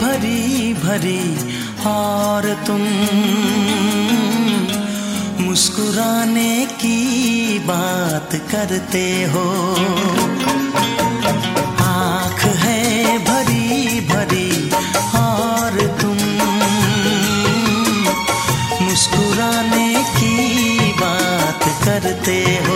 भरी भरी और तुम मुस्कुराने की बात करते हो। आँख है भरी भरी और तुम मुस्कुराने की बात करते हो।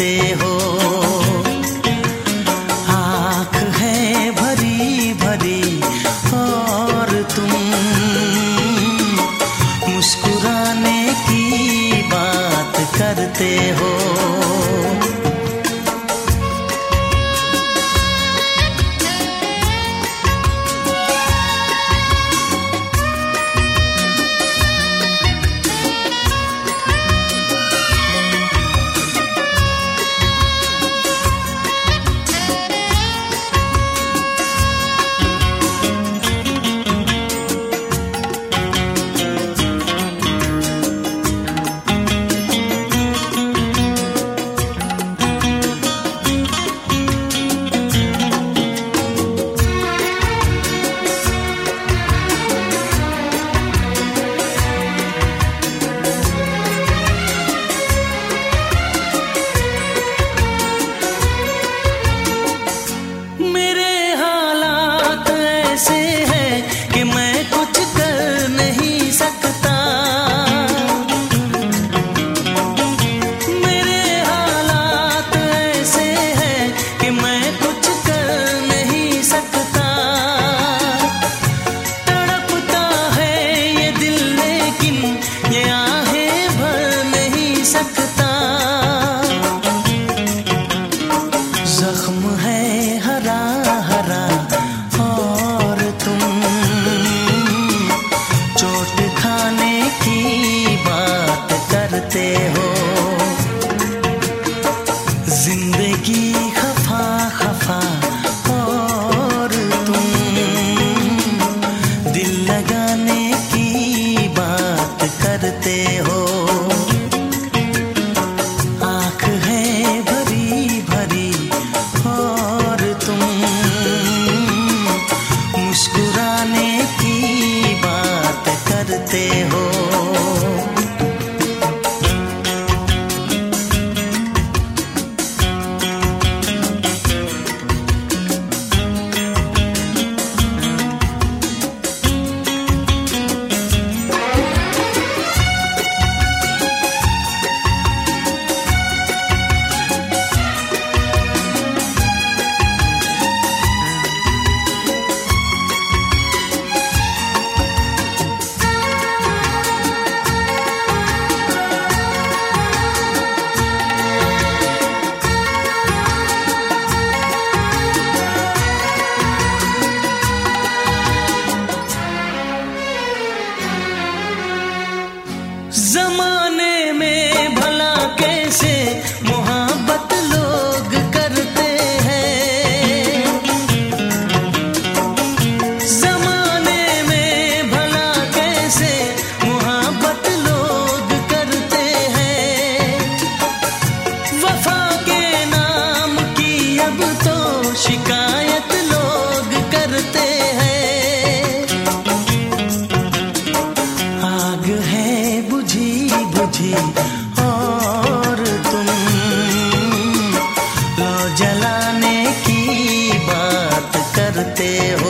करते हो। आँख है भरी भरी और तुम मुस्कुराने की बात करते हो। जमा मुझे और तुम लो जलाने की बात करते हो।